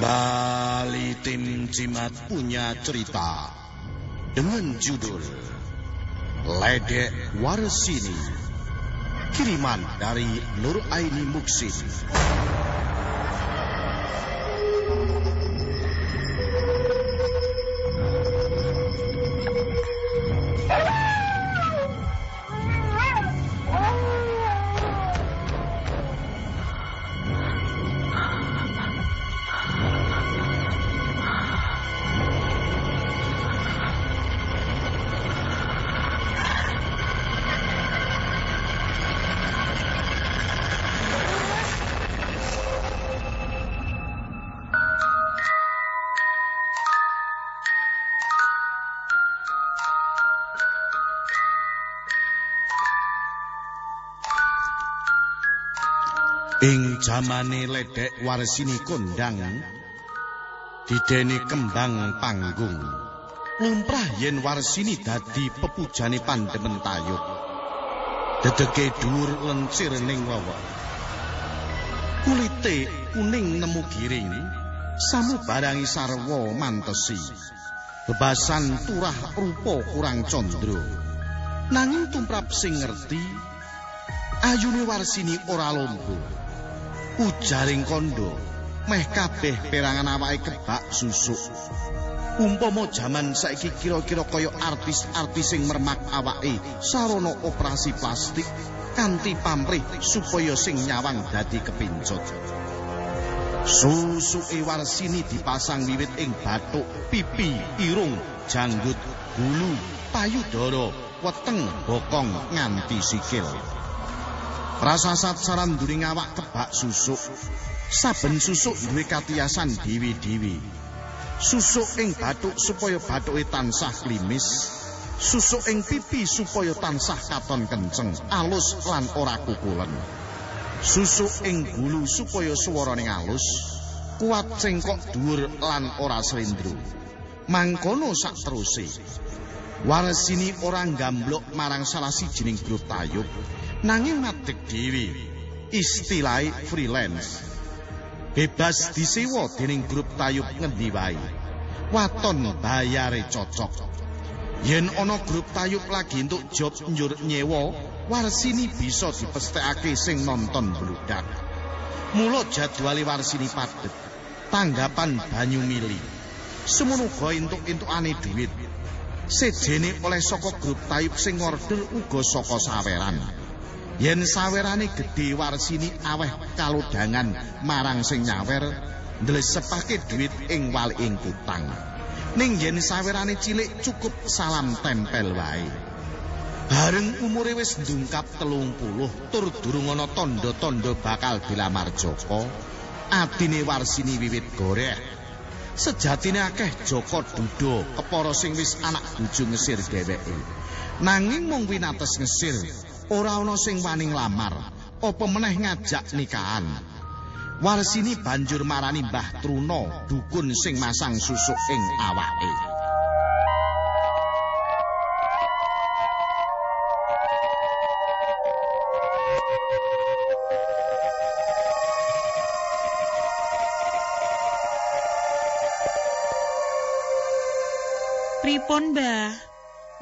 Kembali tim Cimat punya cerita dengan judul Ledek Warsini. Kiriman dari Nur Aini Muksin. Ing jamane ledek warsini kondang dideni kembang panggung. Lumrah yen warsini dadi pepujane pandemen tayub. Dedeke dhuwur lencir ning wawa. Kulite kuning nemu giring samu barangi sarwa mantesi. Bebasan turah rupa kurang condro. Nanging tumrap sing ngerti ayune warsini ora lombo ujaring kondo meh kabeh perangan awake kebak susuk. Umpama jaman saiki kira-kira kaya artis-artis sing mermak awake sarana operasi plastik kanthi pamrih supaya sing nyawang dadi kepincut. Susuke warsini dipasang wiwit ing bathuk pipi irung janggut bulu payudara weteng bokong nganti sikil Prasasat saran during awak kebak susuk. Saben susuk duwe katiasan diwi-diwi. Susuk ing batuk supaya batuke tansah klimis. Susuk ing pipi supaya tansah katon kenceng, alus lan ora kukulen. Susuk ing bulu supaya swarane alus, kuat cengkok dhuwur lan ora slendro. Mangkono sak Warsini ora gamblok marang salah sijining grup tayub. nanging ngadeg dhewe istilahe freelance. Bebas disewa dening grup tayub ngendi wae? Waton bayare cocok. Yen ana grup tayub lagi entuk job njur nyewa warsini bisa dipestekake sing nonton bludak. Mula jadwale warsini padet tanggapan banyu mili semono uga entuk-entukane dhuwit sejene oleh saka grup tayub sing order uga saka saweran. Yen sawerane gedhe warsini aweh kaludangan marang sing nyawer ndlesepake dhuwit ing waliking kutang. Ning yen sawerane cilik cukup salam tempel wae. Bareng umure wis ndungkap telung puluh tur durung ana tanda-tanda bakal dilamar Joko atine warsini wiwit goreh sejatine akeh Joko dudo kepara sing wis anak bojo ngesir dheweke. Nanging mung winates ngesir ora ana sing wani nglamar apa meneh ngajak nikahan? Warsini banjur marani Mbah Truna dukun sing masang susuk ing awake Pripun, Mbah?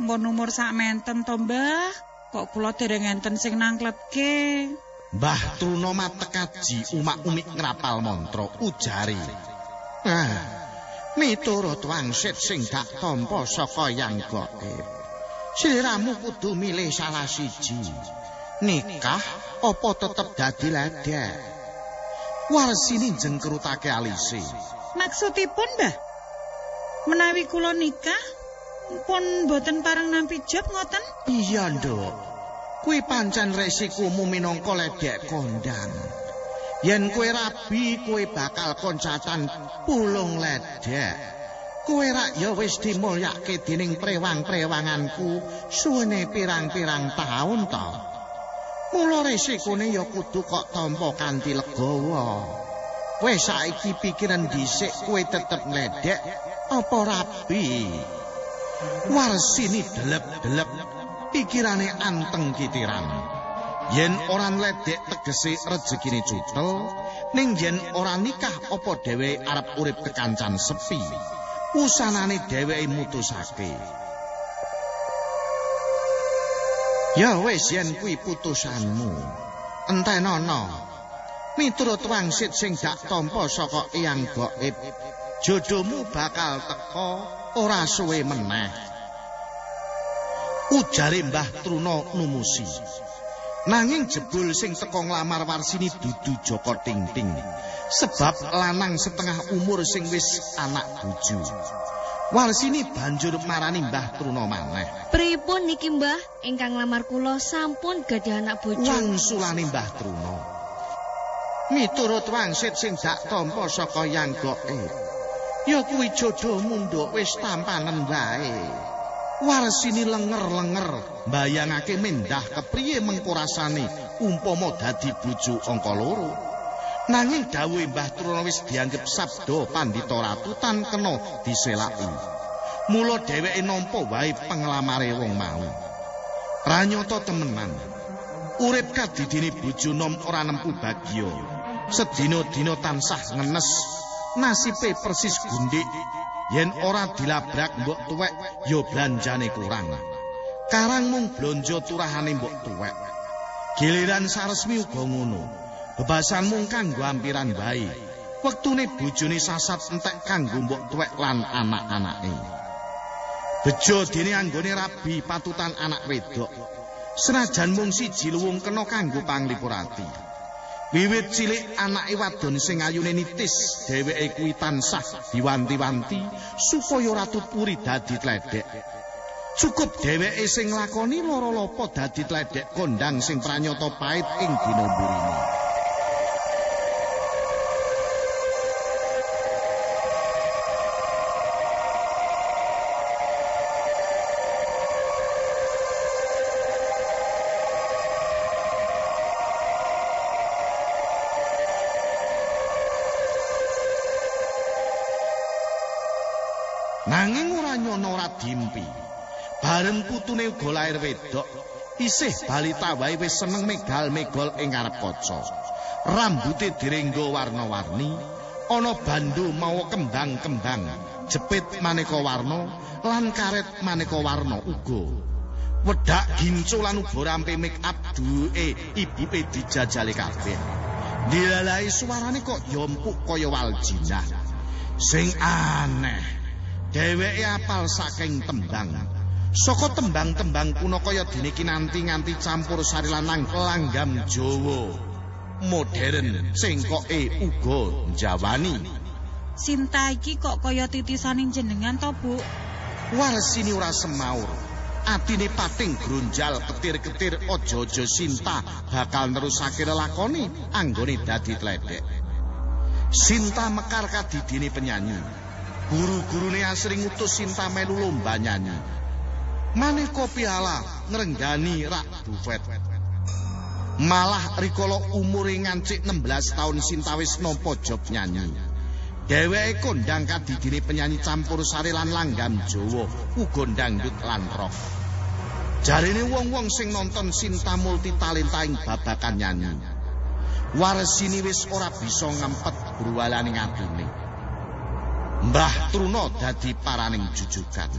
Mbon umur sak menten to, Mbah? Kok kula dereng enten sing nangkletke? Mbah Truna matekaji umak-umik ngrapal mantra ujari. Ah, miturut wangsit sing dak tampa saka yang gaib. Sliramu kudu milih salah siji. Nikah apa tetep dadi ledek? Warsini jengkerutake alise. Maksudipun, Mbah? Menawi kula nikah, pun boten pareng nampi job ngoten? Iya, Nduk. Kuwi pancen resikomu minangka ledek kondang. Yen kowe rabi, kowe bakal koncatan pulung ledek. Kowe rak ya wis dimulyake dening prewang-prewanganku suwene pirang-pirang taun to. Mula resikone ya kudu kok tampa kanthi legawa. Kowe saiki pikiran dhisik kowe tetep ledek apa rabi? Warsini delep-delep pikirane anteng kitiran. Yen ora ledek tegese rejekine cutel, ning yen ora nikah apa dheweke arep urip kekancan sepi usanane dheweke mutusake. Ya wis yen kuwi putusanmu. Entenono miturut wangsit sing dak tampa saka eyang gaib jodohmu bakal teko ora suwe meneh. Ujare Mbah Truna numusi. Nanging jebul sing teko nglamar Warsini dudu Joko Tingting sebab lanang setengah umur sing wis anak bojo. Warsini banjur marani Mbah Truna maneh. Pripun niki Mbah? Ingkang nglamar kula sampun gadah anak bojo. Wangsulane Mbah Truna miturut wangsit sing dak tampa saka yang gaib ya kuwi jodohmu nduk wis tampanen wae Warsini lenger-lenger mbayangake mendah kepriye mengko rasane umpama dadi bojo angka loro. Nanging dawuhe Mbah Truna wis dianggep sabda pandhita ratu tan kena diselaki. Mula dheweke nampa wae penglamare wong mau. Ranyata temenan. Urip kadidine bojo nom ora nempu bagya. Sedina-dina tansah ngenes. Nasibe persis gundik yen ora dilabrak mbok tuwek ya blanjane kurang. Karang mung blonjo turahane mbok tuwek. Giliran saresmi uga ngono. Bebasan mung kanggo ampiran bae wektune bojone sasat entek kanggo mbok tuwek lan anak-anake. Bejo dene anggone rabi patutan anak wedok. Senajan mung siji luwung kena kanggo panglipurati Wiwit cilik anake wadon sing ayune nitis, dheweke kuwi tansah diwanti-wanti supaya ratu puri dadi tledek. Cukup dheweke sing nglakoni lara lopo dadi tledek kondang sing pranyata pait ing dina mburine. Nanging ora nyono ora dimpi. Bareng putune uga lair wedok, isih balita wae wis seneng megal-megol ing ngarep kaca. Rambute direnggo warna-warni, ana bandu mawa kembang-kembang, jepit maneka warna lan karet maneka warna uga. Wedak gincu lan uga rampe make up duwe ibuke dijajali kabeh. Dilalai suarane kok yompuk kaya waljinah. Sing aneh. Dheweke apal saking tembang. Saka tembang-tembang kuno kaya dene kinanti nganti campur sari lanang langgam Jawa. Modern sing koke uga njawani. Sinta iki kok kaya titisaning jenengan to, Bu? Warsini ora semaur. Atine pating grunjal ketir-ketir aja-aja Sinta bakal nerusake lelakoni anggone dadi tledek. Sinta mekar kadidine penyanyi. Guru-gurune asring ngutus Sinta melu lomba nyanyi. Maneka piala ngrenggani rak bufet. Malah rikala umure ngancik 16 taun Sinta wis nampa job nyanyi. Dheweke kondang kadidine penyanyi campur sari lan langgam Jawa, uga dangdut lan rock. Jarine wong-wong sing nonton Sinta multi talenta ing babakan nyanyi. Warsini wis ora bisa ngempet bruwalaning atine. Mbah Truna dadi paraning jujukan.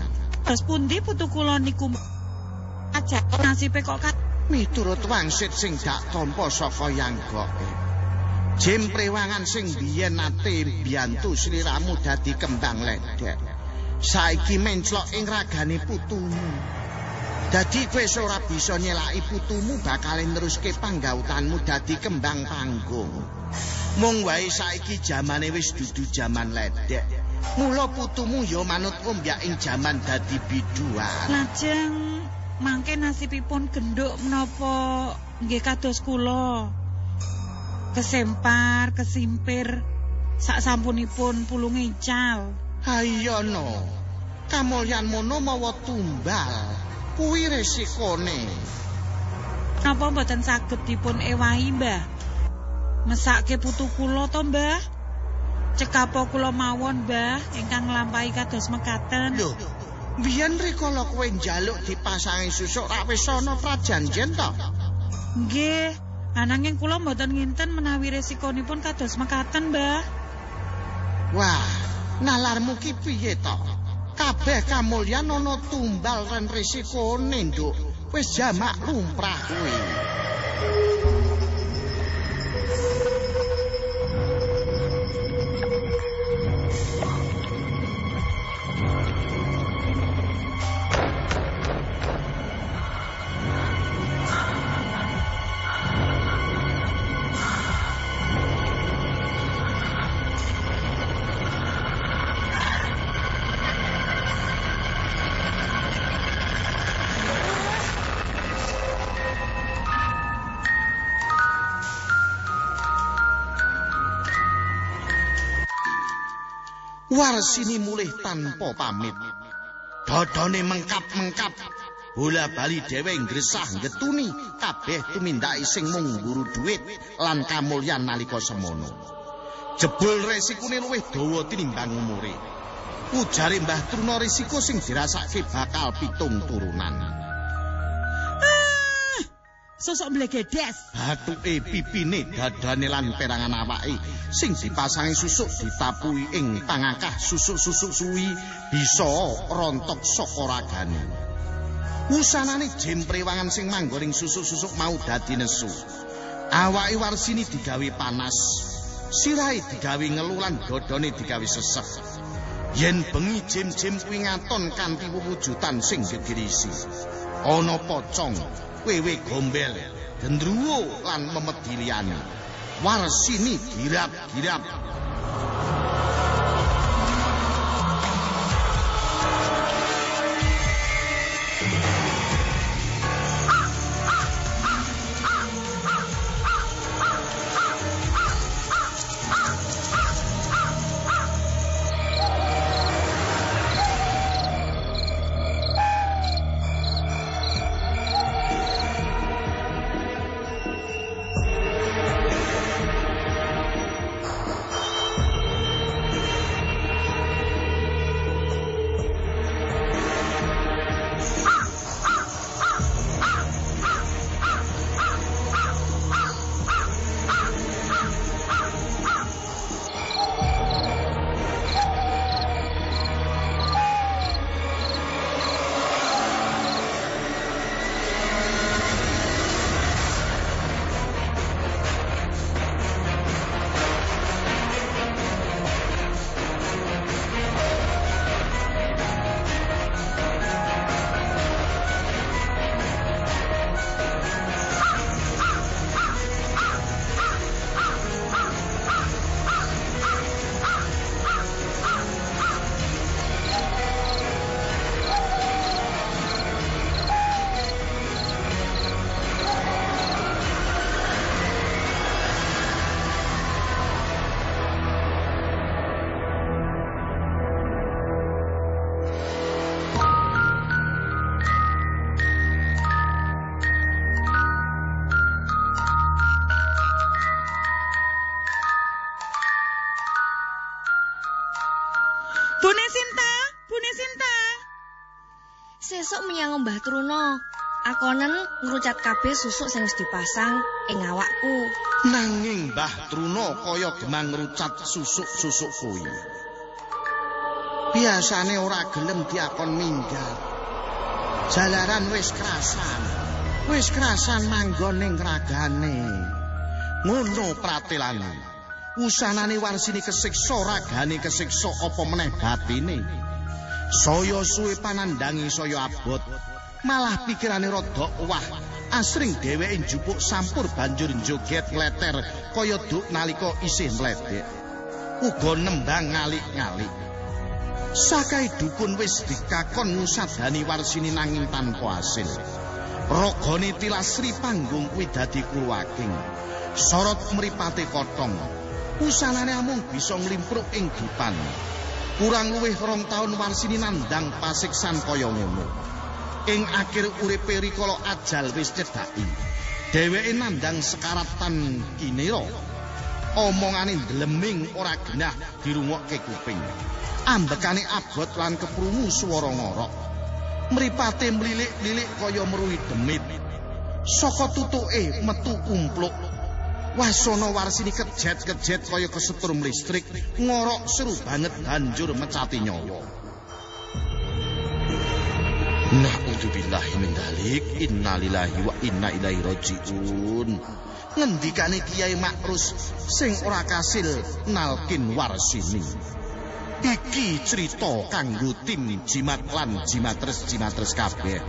Terus pundi putu kula niku ajak nasibe kok kat Miturut wangsit sing dak tampa saka yang gaib. Jim prewangan sing biyen nate biyantu sliramu dadi kembang ledek. Saiki menclok ing ragane putumu. Dadi kowe ora bisa nyelaki putumu bakal neruske panggautanmu dadi kembang panggung. Mung wae saiki jamane wis dudu jaman ledek. Mula putumu ya manut ombyak ing jaman dadi biduan. lajeng mangke nasibipun genduk menapa nggih kados kula. Kesempar, kesimpir sak sampunipun pulunge ical. Hayono. Kamulyan mono mawa tumbal. Kuwi resikone. Napa mboten saged dipun ewahi, Mbah? Mesake putu kula to, Mbah? Cekapa kula mawon, Mbah, ingkang nglampahi kados mekaten. Lho, biyen rikala kowe njaluk dipasangi susuk ra wis ana prajanjen to? Nggih, Ananging kula mboten nginten menawi resikonipun kados mekaten, Mbah. Wah, nalarmu ki piye to? Kabeh kamulyan ana tumbal ren resikone, Nduk. Wis jamak lumrah kuwi. Warsini mulih tanpa pamit. Dodone mengkap-mengkap. Bola bali dhewe ngresah ngetuni kabeh tumindake sing mung mburu dhuwit lan kamulyan nalika semono. Jebul resikune luwih dawa tinimbang umure. Ujare Mbah Truna risiko sing dirasake bakal pitung turunan. Sosok blegedes. Bathuke pipine dadane lan perangan awake sing dipasangi susuk ditapui ing pangakah susuk-susuk suwi bisa rontok saka ragane. Usanane jemprewangan sing manggoning susuk-susuk mau dadi nesu. Awake warsini digawe panas. Sirahe digawe ngelulan dodone digawe sesek. Yen bengi jem-jem kuwi ngaton kanthi wujudan sing gegirisi. Ana pocong wewe gombel, gendruwo lan memedi liyane. Warsini dirap-dirap. Mbah Truna. Akonen ngrucat kabeh susuk sing wis dipasang ing awakku. Nanging Mbah Truna kaya gemang ngrucat susuk-susuk kuwi. Biasane ora gelem diakon minggat. Jalaran wis kerasan. Wis kerasan manggon ning ragane. Ngono pratelane. Usanane warsini kesiksa ragane kesiksa apa meneh batine. Saya suwe panandangi saya abot. Malah pikirane rada wah. Asring dheweke njupuk sampur banjur joget ngleter kaya duk nalika isih mledek. Uga nembang ngalik-ngalik. Sakai dukun wis dikakon ngusadani warsini nanging tanpa hasil. Rogone tilasri panggung kuwi dadi kuluwaking. Sorot mripate kotong. Usanane amung bisa nglimpruk ing dipan. Kurang luwih rong taun warsini nandang pasiksan kaya ngono. Ing akhir uripe rikala ajal wis cedhaki. Dheweke nandang sekaratan kinira. Omongane ndleming ora genah dirungokke kuping. Ambekane abot lan keprungu swara ngorok. Mripate mlilik-lilik kaya meruhi demit. saka tutuke metu umpluk Wasana warsini kejet-kejet kaya kesetrum listrik, ngorok seru banget banjur mecati nyawa. Na'udzubillahi min dzalik. Innalillahi wa inna ilaihi rajiun. Ngendikane Kiai Makrus sing ora kasil nalkin warsini. Iki cerita kanggo tim jimat lan jimatres jimatres kabeh.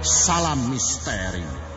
Salam misteri.